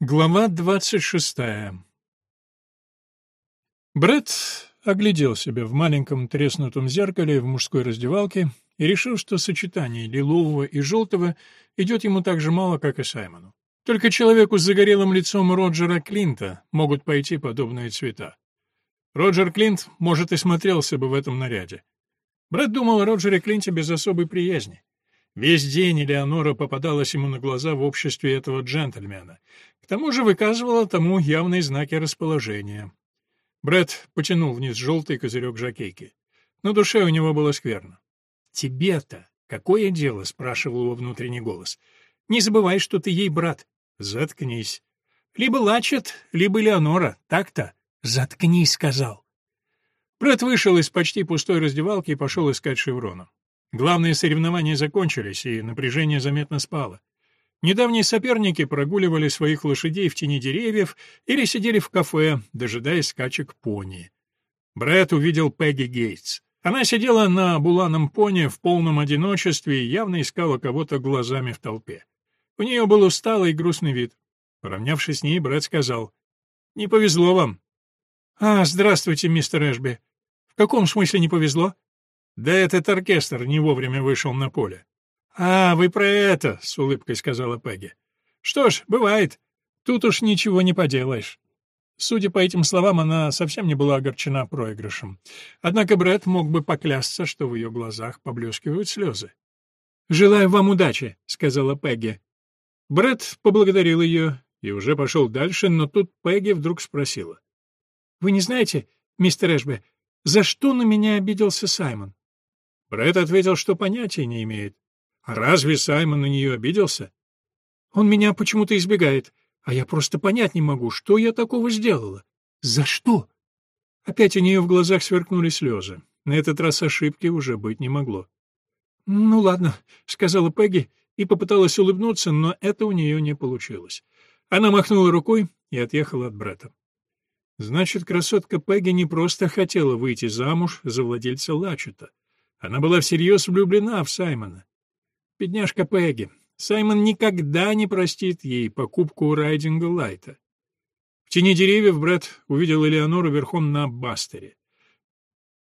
Глава двадцать шестая Брэд оглядел себя в маленьком треснутом зеркале в мужской раздевалке и решил, что сочетание лилового и желтого идет ему так же мало, как и Саймону. Только человеку с загорелым лицом Роджера Клинта могут пойти подобные цвета. Роджер Клинт, может, и смотрелся бы в этом наряде. Брэд думал о Роджере Клинте без особой приязни. Весь день Элеонора попадалась ему на глаза в обществе этого джентльмена. К тому же выказывала тому явные знаки расположения. Брэд потянул вниз желтый козырек жакейки. На душе у него было скверно. «Тебе-то какое дело?» — спрашивал его внутренний голос. «Не забывай, что ты ей брат». «Заткнись». «Либо Лачет, либо Леонора, так-то?» «Заткнись», — сказал. Брэд вышел из почти пустой раздевалки и пошел искать Шеврона. Главные соревнования закончились, и напряжение заметно спало. Недавние соперники прогуливали своих лошадей в тени деревьев или сидели в кафе, дожидаясь скачек пони. Брэд увидел Пегги Гейтс. Она сидела на буланом пони в полном одиночестве и явно искала кого-то глазами в толпе. У нее был усталый и грустный вид. Поравнявшись с ней, Брэд сказал, «Не повезло вам». «А, здравствуйте, мистер Эшби. В каком смысле не повезло?» Да этот оркестр не вовремя вышел на поле. «А, вы про это», — с улыбкой сказала Пегги. «Что ж, бывает. Тут уж ничего не поделаешь». Судя по этим словам, она совсем не была огорчена проигрышем. Однако Брэд мог бы поклясться, что в ее глазах поблескивают слезы. «Желаю вам удачи», — сказала Пегги. Брэд поблагодарил ее и уже пошел дальше, но тут Пегги вдруг спросила. «Вы не знаете, мистер Эшби, за что на меня обиделся Саймон?» Брэд ответил, что понятия не имеет. А разве Саймон на нее обиделся? Он меня почему-то избегает, а я просто понять не могу, что я такого сделала. За что? Опять у нее в глазах сверкнули слезы. На этот раз ошибки уже быть не могло. «Ну ладно», — сказала Пегги и попыталась улыбнуться, но это у нее не получилось. Она махнула рукой и отъехала от брата. Значит, красотка Пегги не просто хотела выйти замуж за владельца Лачета. Она была всерьез влюблена в Саймона. Бедняжка Пегги. Саймон никогда не простит ей покупку райдинга Лайта. В тени деревьев Брэд увидел Элеонору верхом на Бастере.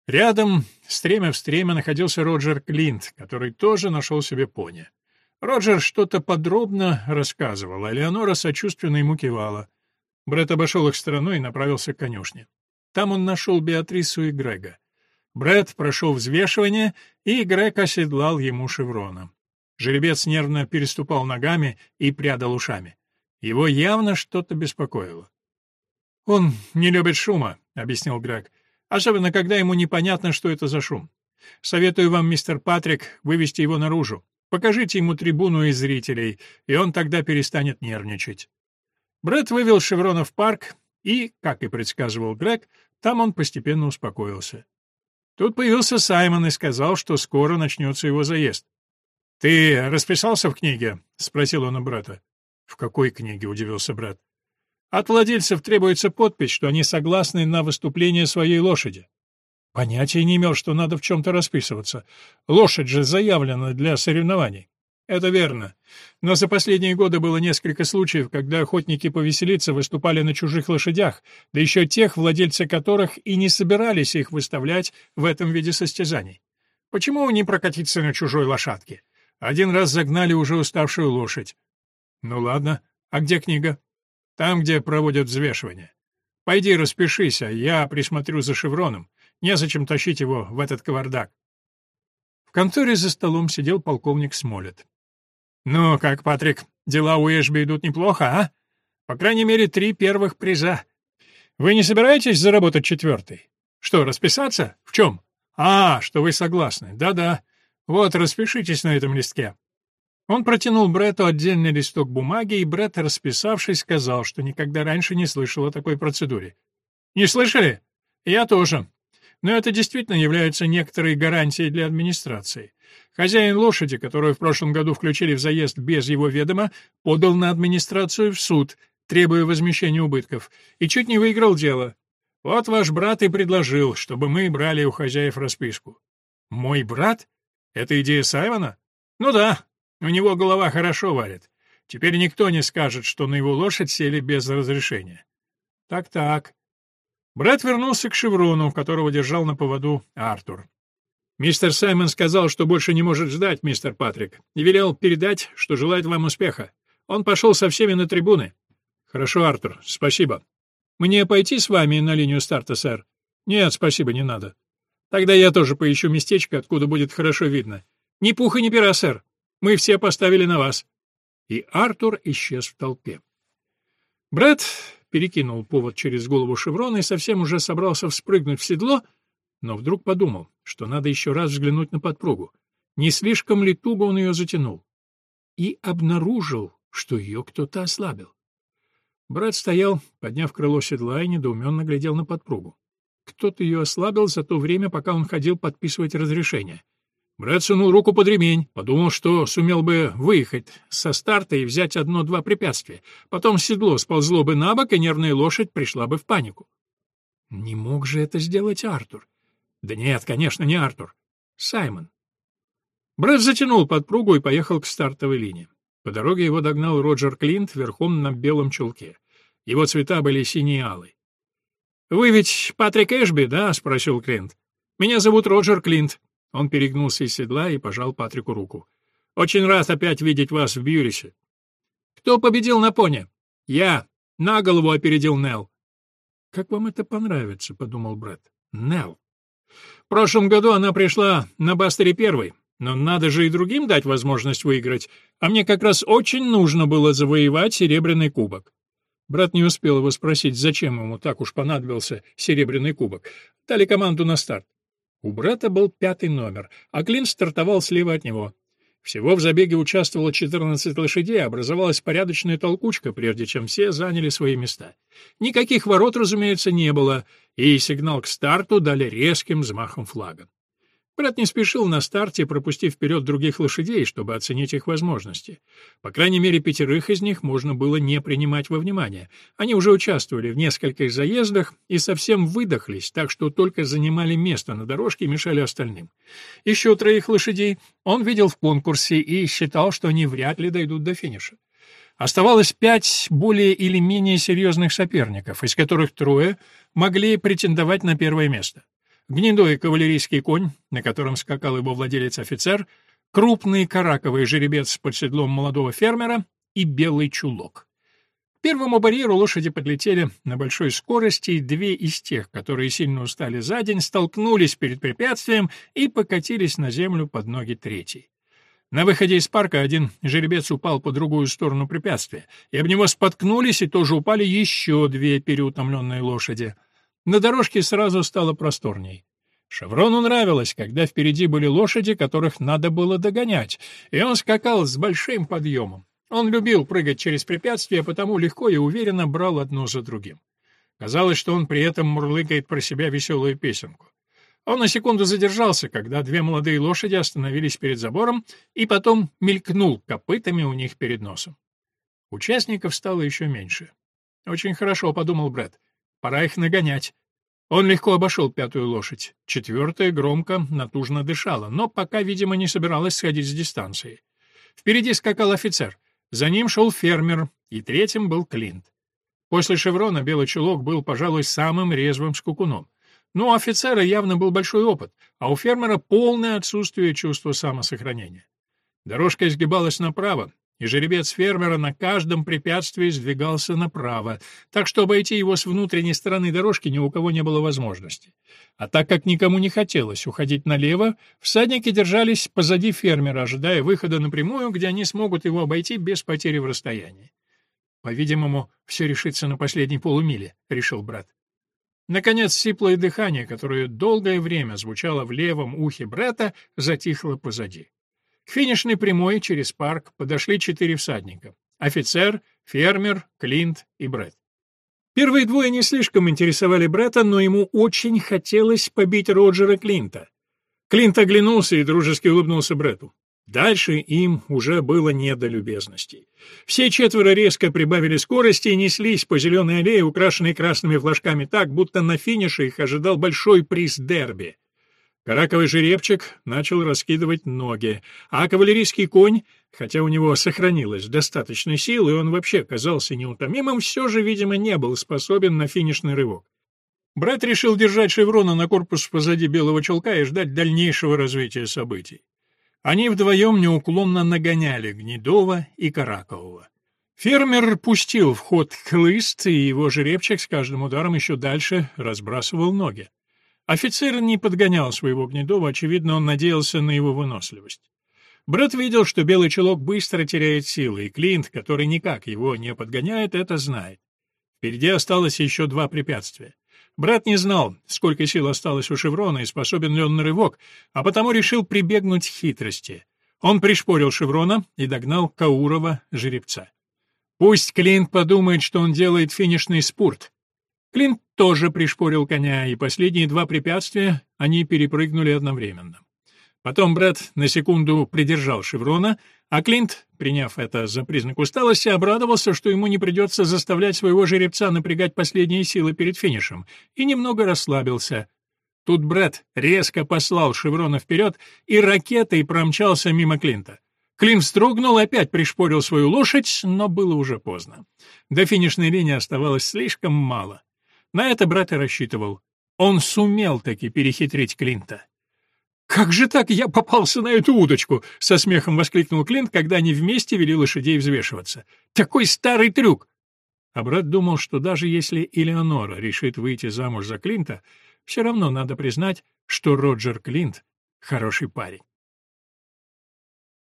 Рядом, стремя в стремя, находился Роджер Клинт, который тоже нашел себе пони. Роджер что-то подробно рассказывал, а Элеонора сочувственно ему кивала. Брэд обошел их стороной и направился к конюшне. Там он нашел Беатрису и Грега. Брэд прошел взвешивание, и Грег оседлал ему шеврона. Жеребец нервно переступал ногами и прядал ушами. Его явно что-то беспокоило. «Он не любит шума», — объяснил Грег, «особенно когда ему непонятно, что это за шум. Советую вам, мистер Патрик, вывести его наружу. Покажите ему трибуну из зрителей, и он тогда перестанет нервничать». Брэд вывел Шеврона в парк, и, как и предсказывал Грег, там он постепенно успокоился. Тут появился Саймон и сказал, что скоро начнется его заезд. «Ты расписался в книге?» — спросил он у брата. «В какой книге?» — удивился брат. «От владельцев требуется подпись, что они согласны на выступление своей лошади». Понятия не имел, что надо в чем-то расписываться. Лошадь же заявлена для соревнований. Это верно. Но за последние годы было несколько случаев, когда охотники повеселиться выступали на чужих лошадях, да еще тех, владельцы которых и не собирались их выставлять в этом виде состязаний. Почему не прокатиться на чужой лошадке? Один раз загнали уже уставшую лошадь. Ну ладно, а где книга? Там, где проводят взвешивание. Пойди распишись, а я присмотрю за шевроном. Незачем тащить его в этот кавардак. В конторе за столом сидел полковник Смолет. «Ну как, Патрик, дела у Эшби идут неплохо, а? По крайней мере, три первых приза. Вы не собираетесь заработать четвертый? Что, расписаться? В чем? А, что вы согласны. Да-да. Вот, распишитесь на этом листке». Он протянул Бретту отдельный листок бумаги, и Бретт, расписавшись, сказал, что никогда раньше не слышал о такой процедуре. «Не слышали? Я тоже. Но это действительно является некоторой гарантией для администрации. Хозяин лошади, которую в прошлом году включили в заезд без его ведома, подал на администрацию в суд, требуя возмещения убытков, и чуть не выиграл дело. Вот ваш брат и предложил, чтобы мы брали у хозяев расписку. Мой брат? Это идея Саймона? Ну да, у него голова хорошо варит. Теперь никто не скажет, что на его лошадь сели без разрешения. Так-так. Брат вернулся к шеврону, которого держал на поводу Артур. Мистер Саймон сказал, что больше не может ждать, мистер Патрик, и велел передать, что желает вам успеха. Он пошел со всеми на трибуны. Хорошо, Артур, спасибо. Мне пойти с вами на линию старта, сэр? Нет, спасибо, не надо. Тогда я тоже поищу местечко, откуда будет хорошо видно. Ни пуха, ни пера, сэр. Мы все поставили на вас. И Артур исчез в толпе. Брэд перекинул повод через голову шеврона и совсем уже собрался вспрыгнуть в седло, но вдруг подумал, что надо еще раз взглянуть на подпругу. Не слишком ли туго он ее затянул? И обнаружил, что ее кто-то ослабил. Брат стоял, подняв крыло седла и недоуменно глядел на подпругу. Кто-то ее ослабил за то время, пока он ходил подписывать разрешение. Брат сунул руку под ремень, подумал, что сумел бы выехать со старта и взять одно-два препятствия. Потом седло сползло бы на бок, и нервная лошадь пришла бы в панику. Не мог же это сделать Артур. Да нет, конечно, не Артур. Саймон. Брат затянул подпругу и поехал к стартовой линии. По дороге его догнал Роджер Клинт верхом на белом чулке. Его цвета были синий и алый. «Вы ведь Патрик Эшби, да?» — спросил Клинт. «Меня зовут Роджер Клинт». Он перегнулся из седла и пожал Патрику руку. «Очень рад опять видеть вас в Бьюрисе». «Кто победил на пони?» «Я. На голову опередил Нелл». «Как вам это понравится?» — подумал Брэд. «Нелл». «В прошлом году она пришла на Бастере первой. Но надо же и другим дать возможность выиграть, а мне как раз очень нужно было завоевать серебряный кубок. Брат не успел его спросить, зачем ему так уж понадобился серебряный кубок. Дали команду на старт. У брата был пятый номер, а Клин стартовал слева от него. Всего в забеге участвовало 14 лошадей, образовалась порядочная толкучка, прежде чем все заняли свои места. Никаких ворот, разумеется, не было, и сигнал к старту дали резким взмахом флага. Брат не спешил на старте, пропустив вперед других лошадей, чтобы оценить их возможности. По крайней мере, пятерых из них можно было не принимать во внимание. Они уже участвовали в нескольких заездах и совсем выдохлись, так что только занимали место на дорожке и мешали остальным. Еще троих лошадей он видел в конкурсе и считал, что они вряд ли дойдут до финиша. Оставалось пять более или менее серьезных соперников, из которых трое могли претендовать на первое место гнедой кавалерийский конь, на котором скакал его владелец-офицер, крупный караковый жеребец под седлом молодого фермера и белый чулок. К первому барьеру лошади подлетели на большой скорости, и две из тех, которые сильно устали за день, столкнулись перед препятствием и покатились на землю под ноги третьей. На выходе из парка один жеребец упал по другую сторону препятствия, и об него споткнулись и тоже упали еще две переутомленные лошади. На дорожке сразу стало просторней. Шеврону нравилось, когда впереди были лошади, которых надо было догонять, и он скакал с большим подъемом. Он любил прыгать через препятствия, потому легко и уверенно брал одно за другим. Казалось, что он при этом мурлыкает про себя веселую песенку. Он на секунду задержался, когда две молодые лошади остановились перед забором, и потом мелькнул копытами у них перед носом. Участников стало еще меньше. «Очень хорошо», — подумал Брэд. Пора их нагонять. Он легко обошел пятую лошадь. Четвертая громко, натужно дышала, но пока, видимо, не собиралась сходить с дистанции. Впереди скакал офицер. За ним шел фермер, и третьим был Клинт. После шеврона белый чулок был, пожалуй, самым резвым скукуном. Но у офицера явно был большой опыт, а у фермера полное отсутствие чувства самосохранения. Дорожка изгибалась направо, и жеребец фермера на каждом препятствии сдвигался направо, так что обойти его с внутренней стороны дорожки ни у кого не было возможности. А так как никому не хотелось уходить налево, всадники держались позади фермера, ожидая выхода напрямую, где они смогут его обойти без потери в расстоянии. «По-видимому, все решится на последней полумиле», — решил брат. Наконец, сиплое дыхание, которое долгое время звучало в левом ухе брата, затихло позади. К финишной прямой через парк подошли четыре всадника. Офицер, фермер, Клинт и Брэд. Первые двое не слишком интересовали Бретта, но ему очень хотелось побить Роджера Клинта. Клинт оглянулся и дружески улыбнулся Бретту. Дальше им уже было не до любезностей. Все четверо резко прибавили скорости и неслись по зеленой аллее, украшенной красными флажками так, будто на финише их ожидал большой приз дерби. Караковый жеребчик начал раскидывать ноги, а кавалерийский конь, хотя у него сохранилось достаточно сил, и он вообще казался неутомимым, все же, видимо, не был способен на финишный рывок. Брат решил держать шеврона на корпус позади белого челка и ждать дальнейшего развития событий. Они вдвоем неуклонно нагоняли Гнедова и Каракового. Фермер пустил в ход хлыст, и его жеребчик с каждым ударом еще дальше разбрасывал ноги. Офицер не подгонял своего Гнедова, очевидно, он надеялся на его выносливость. Брат видел, что белый челок быстро теряет силы, и Клинт, который никак его не подгоняет, это знает. Впереди осталось еще два препятствия. Брат не знал, сколько сил осталось у Шеврона и способен ли он на рывок, а потому решил прибегнуть к хитрости. Он пришпорил Шеврона и догнал Каурова, жеребца. Пусть Клинт подумает, что он делает финишный спурт, Клинт тоже пришпорил коня, и последние два препятствия они перепрыгнули одновременно. Потом брат на секунду придержал Шеврона, а Клинт, приняв это за признак усталости, обрадовался, что ему не придется заставлять своего жеребца напрягать последние силы перед финишем, и немного расслабился. Тут Брэд резко послал Шеврона вперед и ракетой промчался мимо Клинта. Клинт вздрогнул, опять пришпорил свою лошадь, но было уже поздно. До финишной линии оставалось слишком мало. На это брат и рассчитывал. Он сумел таки перехитрить Клинта. «Как же так я попался на эту удочку?» — со смехом воскликнул Клинт, когда они вместе вели лошадей взвешиваться. «Такой старый трюк!» А брат думал, что даже если Элеонора решит выйти замуж за Клинта, все равно надо признать, что Роджер Клинт — хороший парень.